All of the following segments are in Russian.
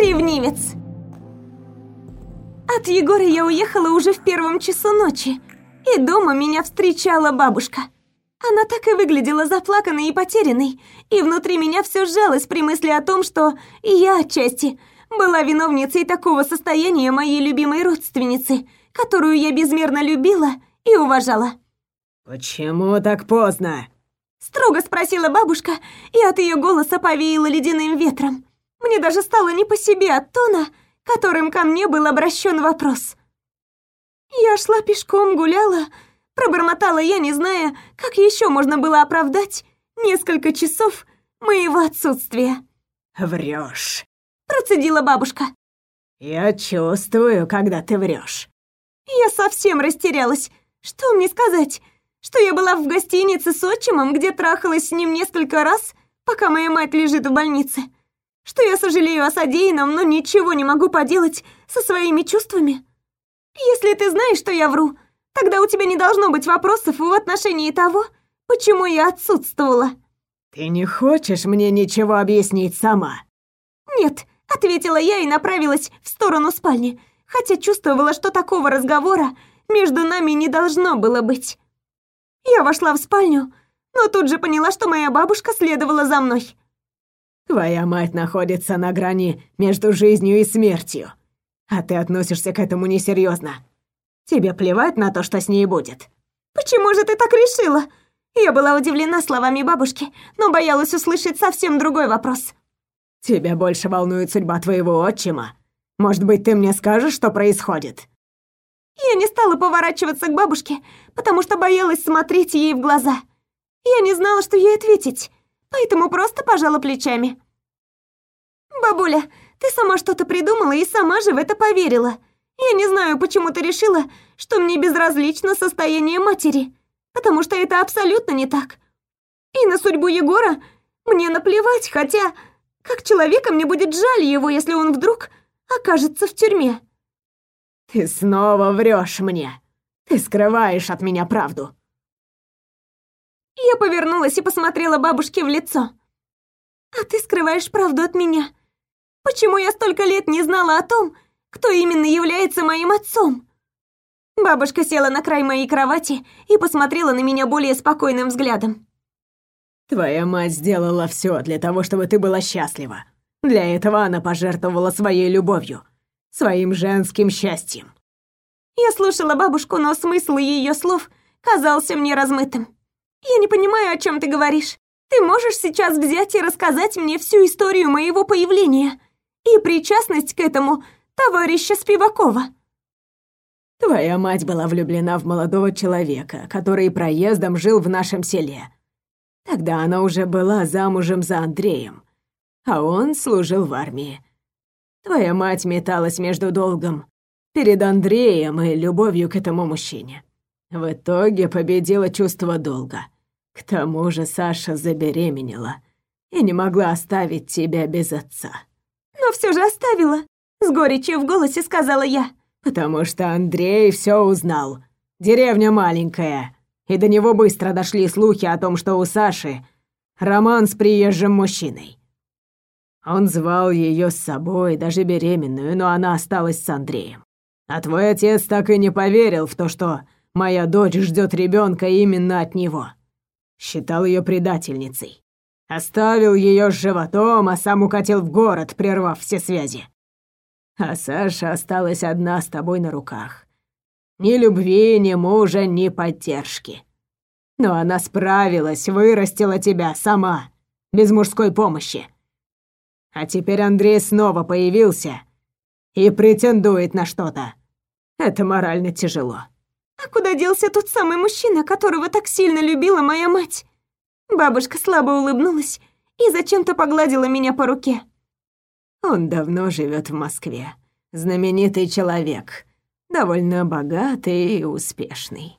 Ревнивец. От Егора я уехала уже в первом часу ночи, и дома меня встречала бабушка. Она так и выглядела заплаканной и потерянной, и внутри меня все сжалось при мысли о том, что я отчасти была виновницей такого состояния моей любимой родственницы, которую я безмерно любила и уважала. «Почему так поздно?» Строго спросила бабушка, и от ее голоса повеяло ледяным ветром. Мне даже стало не по себе от тона, которым ко мне был обращен вопрос. Я шла пешком, гуляла, пробормотала я, не зная, как еще можно было оправдать несколько часов моего отсутствия. Врешь. Процедила бабушка. Я чувствую, когда ты врешь. Я совсем растерялась. Что мне сказать? Что я была в гостинице с отчимом, где трахалась с ним несколько раз, пока моя мать лежит в больнице? Что я сожалею о содеянном, но ничего не могу поделать со своими чувствами? Если ты знаешь, что я вру, тогда у тебя не должно быть вопросов в отношении того, почему я отсутствовала. Ты не хочешь мне ничего объяснить сама? Нет, ответила я и направилась в сторону спальни, хотя чувствовала, что такого разговора между нами не должно было быть. Я вошла в спальню, но тут же поняла, что моя бабушка следовала за мной. Твоя мать находится на грани между жизнью и смертью, а ты относишься к этому несерьезно. Тебе плевать на то, что с ней будет. Почему же ты так решила? Я была удивлена словами бабушки, но боялась услышать совсем другой вопрос. Тебя больше волнует судьба твоего отчима. Может быть, ты мне скажешь, что происходит? Я не стала поворачиваться к бабушке, потому что боялась смотреть ей в глаза. Я не знала, что ей ответить, поэтому просто пожала плечами. «Бабуля, ты сама что-то придумала и сама же в это поверила. Я не знаю, почему ты решила, что мне безразлично состояние матери, потому что это абсолютно не так. И на судьбу Егора мне наплевать, хотя как человека мне будет жаль его, если он вдруг окажется в тюрьме». «Ты снова врешь мне. Ты скрываешь от меня правду». Я повернулась и посмотрела бабушке в лицо. «А ты скрываешь правду от меня. Почему я столько лет не знала о том, кто именно является моим отцом?» Бабушка села на край моей кровати и посмотрела на меня более спокойным взглядом. «Твоя мать сделала все для того, чтобы ты была счастлива. Для этого она пожертвовала своей любовью, своим женским счастьем». Я слушала бабушку, но смысл ее слов казался мне размытым. «Я не понимаю, о чем ты говоришь. Ты можешь сейчас взять и рассказать мне всю историю моего появления и причастность к этому товарища Спивакова?» Твоя мать была влюблена в молодого человека, который проездом жил в нашем селе. Тогда она уже была замужем за Андреем, а он служил в армии. Твоя мать металась между долгом перед Андреем и любовью к этому мужчине. В итоге победило чувство долга. К тому же Саша забеременела и не могла оставить тебя без отца. «Но все же оставила», — с горечью в голосе сказала я. «Потому что Андрей все узнал. Деревня маленькая, и до него быстро дошли слухи о том, что у Саши роман с приезжим мужчиной. Он звал ее с собой, даже беременную, но она осталась с Андреем. А твой отец так и не поверил в то, что моя дочь ждет ребенка именно от него. Считал ее предательницей. Оставил ее с животом, а сам укатил в город, прервав все связи. А Саша осталась одна с тобой на руках. Ни любви, ни мужа, ни поддержки. Но она справилась, вырастила тебя сама, без мужской помощи. А теперь Андрей снова появился и претендует на что-то. Это морально тяжело. А куда делся тот самый мужчина, которого так сильно любила моя мать? Бабушка слабо улыбнулась и зачем-то погладила меня по руке. Он давно живет в Москве. Знаменитый человек, довольно богатый и успешный.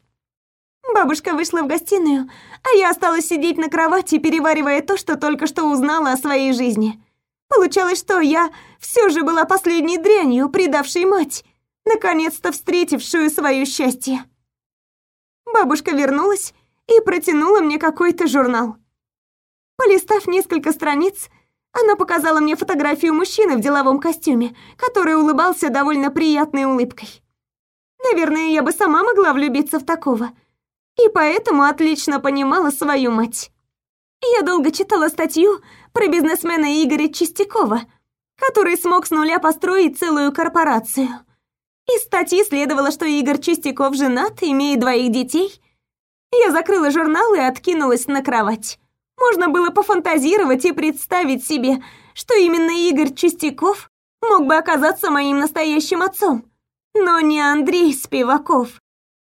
Бабушка вышла в гостиную, а я осталась сидеть на кровати, переваривая то, что только что узнала о своей жизни. Получалось, что я все же была последней дрянью, предавшей мать, наконец-то встретившую свое счастье. Бабушка вернулась и протянула мне какой-то журнал. Полистав несколько страниц, Она показала мне фотографию мужчины в деловом костюме, который улыбался довольно приятной улыбкой. Наверное, я бы сама могла влюбиться в такого. И поэтому отлично понимала свою мать. Я долго читала статью про бизнесмена Игоря Чистякова, который смог с нуля построить целую корпорацию. Из статьи следовало, что Игорь Чистяков женат, имеет двоих детей. Я закрыла журнал и откинулась на кровать. Можно было пофантазировать и представить себе, что именно Игорь Чистяков мог бы оказаться моим настоящим отцом. Но не Андрей Спиваков.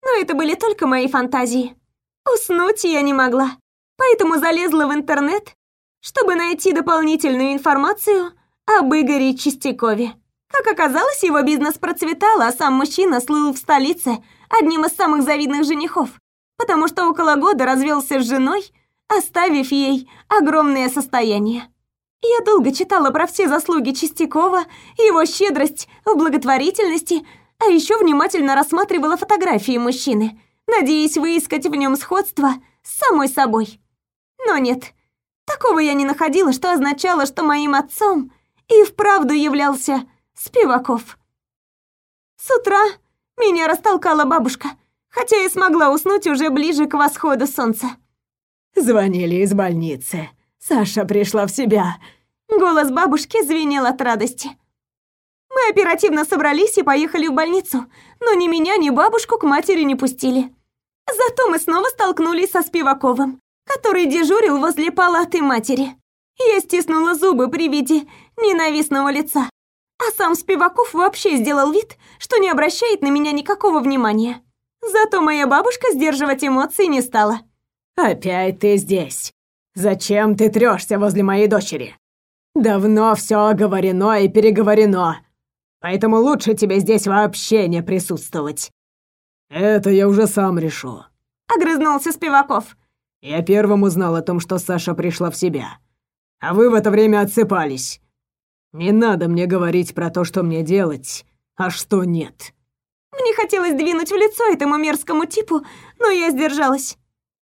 Но это были только мои фантазии. Уснуть я не могла, поэтому залезла в интернет, чтобы найти дополнительную информацию об Игоре Чистякове. Как оказалось, его бизнес процветал, а сам мужчина слыл в столице одним из самых завидных женихов, потому что около года развелся с женой, оставив ей огромное состояние. Я долго читала про все заслуги Чистякова, его щедрость в благотворительности, а еще внимательно рассматривала фотографии мужчины, надеясь выискать в нем сходство с самой собой. Но нет, такого я не находила, что означало, что моим отцом и вправду являлся Спиваков. С утра меня растолкала бабушка, хотя я смогла уснуть уже ближе к восходу солнца. Звонили из больницы. Саша пришла в себя. Голос бабушки звенел от радости. Мы оперативно собрались и поехали в больницу, но ни меня, ни бабушку к матери не пустили. Зато мы снова столкнулись со Спиваковым, который дежурил возле палаты матери. Я стиснула зубы при виде ненавистного лица. А сам Спиваков вообще сделал вид, что не обращает на меня никакого внимания. Зато моя бабушка сдерживать эмоции не стала. «Опять ты здесь. Зачем ты трёшься возле моей дочери? Давно все оговорено и переговорено, поэтому лучше тебе здесь вообще не присутствовать». «Это я уже сам решу», — огрызнулся Спиваков. «Я первым узнал о том, что Саша пришла в себя, а вы в это время отсыпались. Не надо мне говорить про то, что мне делать, а что нет». Мне хотелось двинуть в лицо этому мерзкому типу, но я сдержалась.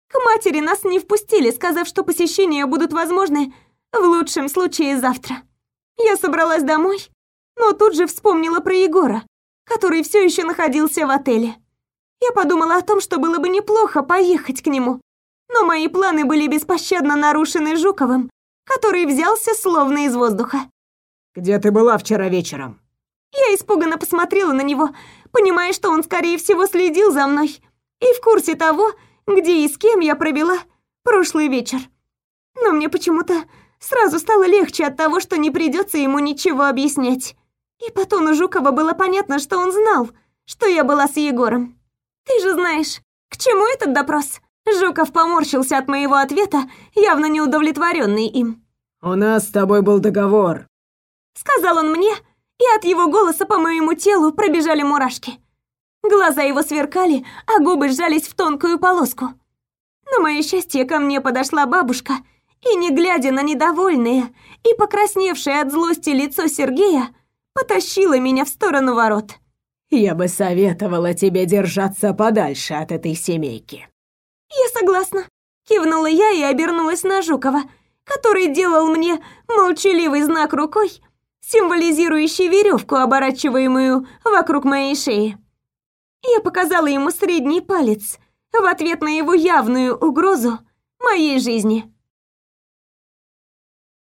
К матери нас не впустили, сказав, что посещения будут возможны в лучшем случае завтра. Я собралась домой, но тут же вспомнила про Егора, который все еще находился в отеле. Я подумала о том, что было бы неплохо поехать к нему, но мои планы были беспощадно нарушены Жуковым, который взялся словно из воздуха. «Где ты была вчера вечером?» Я испуганно посмотрела на него, понимая, что он, скорее всего, следил за мной и в курсе того, где и с кем я провела прошлый вечер. Но мне почему-то сразу стало легче от того, что не придется ему ничего объяснять. И по тону Жукова было понятно, что он знал, что я была с Егором. «Ты же знаешь, к чему этот допрос?» Жуков поморщился от моего ответа, явно неудовлетворенный им. «У нас с тобой был договор», — сказал он мне, и от его голоса по моему телу пробежали мурашки. Глаза его сверкали, а губы сжались в тонкую полоску. На мое счастье, ко мне подошла бабушка, и, не глядя на недовольное и покрасневшее от злости лицо Сергея, потащила меня в сторону ворот. «Я бы советовала тебе держаться подальше от этой семейки». «Я согласна», — кивнула я и обернулась на Жукова, который делал мне молчаливый знак рукой, символизирующий веревку, оборачиваемую вокруг моей шеи. Я показала ему средний палец в ответ на его явную угрозу моей жизни.